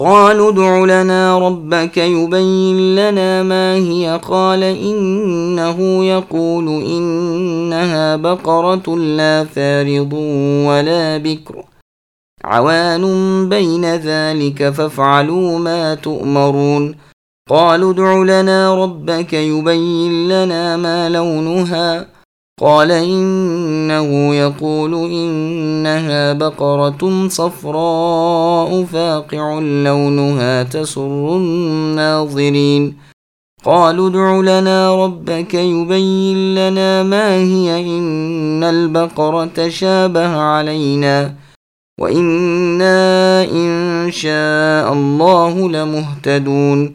قالوا ادع لنا ربك يبين لنا ما هي. قال إنه يقول إنها بقرة لا فارض ولا بكر عوان بين ذلك فافعلوا ما تؤمرون. قالوا ادع لنا ربك يبين لنا ما لونها. قال إنه يقول إنها بقرة صفراء فاقع لونها تسر الناظرين. قالوا ادع لنا ربك يبين لنا ما هي إن البقرة شابه علينا وإنا إن شاء الله لمهتدون.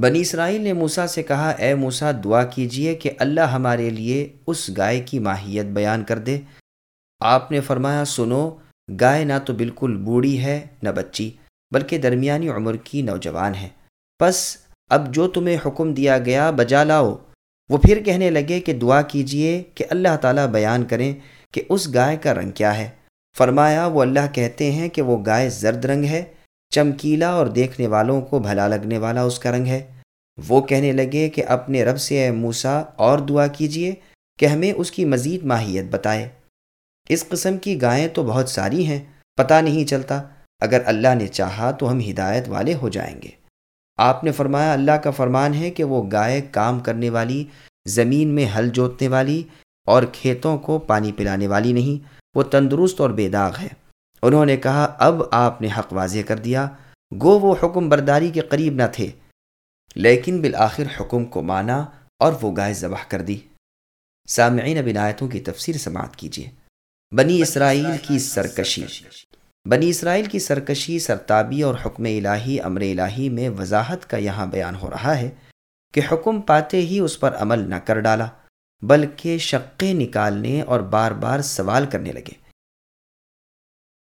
بنی اسرائیل نے موسا سے کہا، اے موسا دعا کیجیے کہ اللہ ہمارے لیے اس گائے کی ماہیت بیان کر دے۔ آپ نے فرمایا، سنو، گائے نہ تو بالکل بوڑھی ہے نہ بچی، بلکہ درمیانی عمر کی نوجوان ہے۔ بس اب جو تمہیں حکم دیا گیا، بجا لاؤ۔ وہ پھر کہنے لگے کہ دعا کیجیے کہ اللہ تعالیٰ بیان کریں کہ اس گائے کا رنگ کیا ہے۔ فرمایا، وہ اللہ کہتے ہیں کہ وہ گائے زرد رنگ ہے۔ چمکیلا اور دیکھنے والوں کو بھلا لگنے والا اس کا رنگ ہے۔ وہ کہنے لگے کہ اپنے رب سے اے موسا اور دعا کیجیے کہ ہمیں اس کی مزید ماہیت بتائے۔ اس قسم کی گائیں تو بہت ساری ہیں، پتہ نہیں چلتا۔ اگر اللہ نے چاہا تو ہم ہدایت والے ہو جائیں گے۔ آپ نے فرمایا، اللہ کا فرمان ہے کہ وہ گائے کام کرنے والی، زمین میں ہل جوتنے والی اور کھیتوں کو پانی پلانے والی نہیں، وہ تندرست اور بے داغ ہے۔ انہوں نے کہا اب آپ نے حق واضح کر دیا۔ گو وہ حکم برداری کے قریب نہ تھے۔ لیکن بالآخر حکم کو مانا اور وہ گائے ذبح کر دی۔ سامعین بنایتوں کی تفسیر سماعت کیجیے۔ بنی اسرائیل کی سرکشی۔ بنی اسرائیل کی سرکشی سرتابی اور حکم الہی امر الہی میں وضاحت کا یہاں بیان ہو رہا ہے کہ حکم پاتے ہی اس پر عمل نہ کر ڈالا بلکہ شقے نکالنے اور بار بار سوال کرنے لگے۔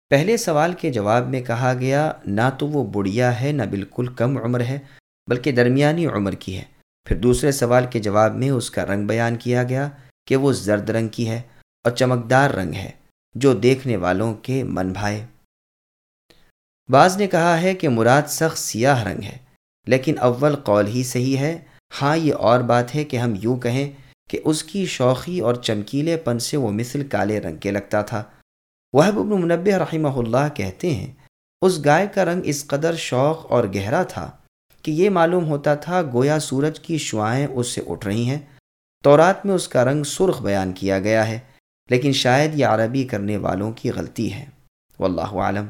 پہلے سوال کے جواب میں کہا گیا، نہ تو وہ بڑھیا ہے، نہ بالکل کم عمر ہے، بلکہ درمیانی عمر کی ہے۔ پھر دوسرے سوال کے جواب میں اس کا رنگ بیان کیا گیا کہ وہ زرد رنگ کی ہے اور چمکدار رنگ ہے، جو دیکھنے والوں کے من بھائے۔ بعض نے کہا ہے کہ مراد سخت سیاہ رنگ ہے، لیکن اول قول ہی صحیح ہے۔ ہاں یہ اور بات ہے کہ ہم یوں کہیں کہ اس کی شوخی اور چمکیلے پن سے وہ مثل کالے رنگ کے لگتا تھا۔ وحب ابن منبع رحمہ اللہ کہتے ہیں، اس گائے کا رنگ اس قدر شوق اور گہرا تھا کہ یہ معلوم ہوتا تھا گویا سورج کی شعائیں اس سے اٹھ رہی ہیں۔ تورات میں اس کا رنگ سرخ بیان کیا گیا ہے، لیکن شاید یہ عربی کرنے والوں کی غلطی ہے۔ واللہ عالم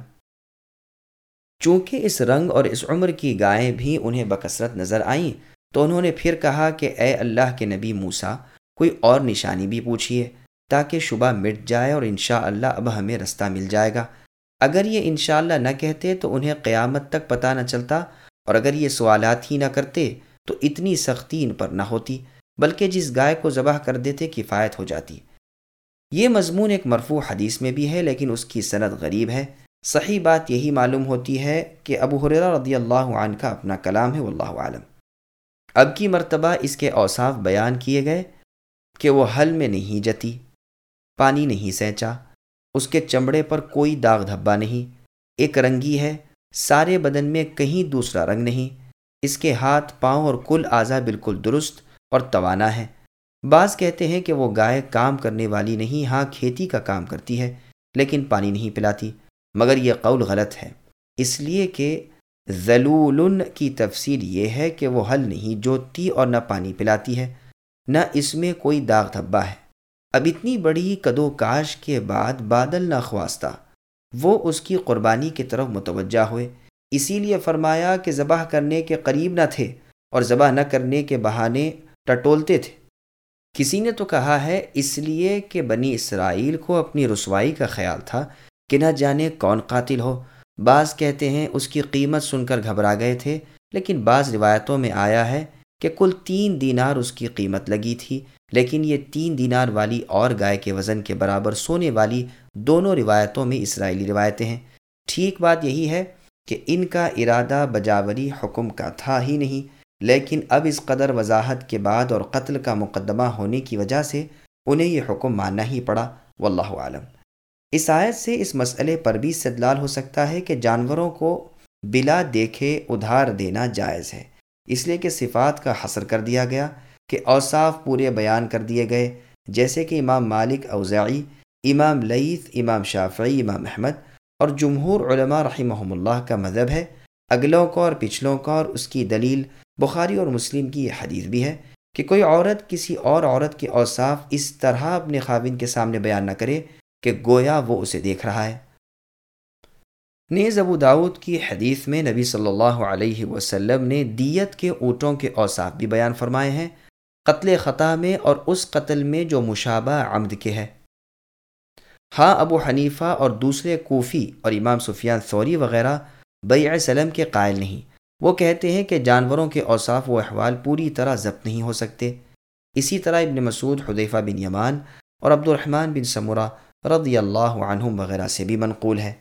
چونکہ اس رنگ اور اس عمر کی گائیں بھی انہیں بکثرت نظر آئیں، تو انہوں نے پھر کہا کہ اے اللہ کے نبی موسا کوئی اور نشانی بھی پوچھیے تاکہ شبہ مٹ جائے اور انشاءاللہ اب ہمیں رستہ مل جائے گا۔ اگر یہ انشاءاللہ نہ کہتے تو انہیں قیامت تک پتہ نہ چلتا اور اگر یہ سوالات ہی نہ کرتے تو اتنی سختی ان پر نہ ہوتی، بلکہ جس گائے کو ذبح کر دیتے کفایت ہو جاتی۔ یہ مضمون ایک مرفوع حدیث میں بھی ہے، لیکن اس کی صنعت غریب ہے۔ صحیح بات یہی معلوم ہوتی ہے کہ ابو حریرہ رضی اللہ عنہ کا اپنا کلام ہے، واللہ عالم اب کی مرتبہ اس کے اوصاف بیان کیے گئے کہ وہ حل میں نہیں جتی۔ پانی نہیں سینچا۔ اس کے چمڑے پر کوئی داغ دھبا نہیں۔ ایک رنگی ہے۔ سارے بدن میں کہیں دوسرا رنگ نہیں۔ اس کے ہاتھ، پاؤں اور کل اعضا بالکل درست اور توانا ہے۔ بعض کہتے ہیں کہ وہ گائے کام کرنے والی نہیں ہاں کھیتی کا کام کرتی ہے، لیکن پانی نہیں پلاتی۔ مگر یہ قول غلط ہے۔ اس لیے کہ ذلول کی تفسیر یہ ہے کہ وہ حل نہیں جوتتی اور نہ پانی پلاتی ہے، نہ اس میں کوئی داغ دھبا ہے۔ اب اتنی بڑی کدو کاش کے بعد بادل نہ خواستہ، وہ اس کی قربانی کی طرف متوجہ ہوئے۔ اسی لیے فرمایا کہ ذبح کرنے کے قریب نہ تھے اور ذبح نہ کرنے کے بہانے ٹٹولتے تھے۔ کسی نے تو کہا ہے، اس لیے کہ بنی اسرائیل کو اپنی رسوائی کا خیال تھا کہ نہ جانے کون قاتل ہو۔ بعض کہتے ہیں اس کی قیمت سن کر گھبرا گئے تھے، لیکن بعض روایتوں میں آیا ہے کہ کل تین دینار اس کی قیمت لگی تھی، لیکن یہ تین دینار والی اور گائے کے وزن کے برابر سونے والی دونوں روایتوں میں اسرائیلی روایتیں ہیں۔ ٹھیک بات یہی ہے کہ ان کا ارادہ بجاوری حکم کا تھا ہی نہیں، لیکن اب اس قدر وضاحت کے بعد اور قتل کا مقدمہ ہونے کی وجہ سے انہیں یہ حکم ماننا ہی پڑا۔ واللہ عالم اس آیت سے اس مسئلے پر بھی استدلال ہو سکتا ہے کہ جانوروں کو بلا دیکھے ادھار دینا جائز ہے۔ اس لیے کہ صفات کا حسر کر دیا گیا کہ اوصاف پورے بیان کر دیے گئے، جیسے کہ امام مالک اوزاعی، امام لئیث امام شافعی، امام احمد اور جمہور علماء رحمہ اللہ کا مذہب ہے۔ اگلوں کا اور پچھلوں کا اور اس کی دلیل بخاری اور مسلم کی یہ حدیث بھی ہے کہ کوئی عورت کسی اور عورت کے اوصاف اس طرح اپنے خاوند کے سامنے بیان نہ کرے کہ گویا وہ اسے دیکھ رہا ہے۔ نیز ابو داود کی حدیث میں نبی صلی اللہ علیہ وسلم نے دیت کے اونٹوں کے اوصاف بھی بیان فرمائے ہیں، قتل خطا میں اور اس قتل میں جو مشابہ عمد کے ہے۔ ہاں ابو حنیفہ اور دوسرے کوفی اور امام سفیان ثوری وغیرہ بیع سلم کے قائل نہیں۔ وہ کہتے ہیں کہ جانوروں کے اوصاف و احوال پوری طرح ضبط نہیں ہو سکتے۔ اسی طرح ابن مسعود حدیفہ بن یمان اور عبد الرحمن بن سمرہ رضی اللہ عنہم وغیرہ سے بھی منقول ہے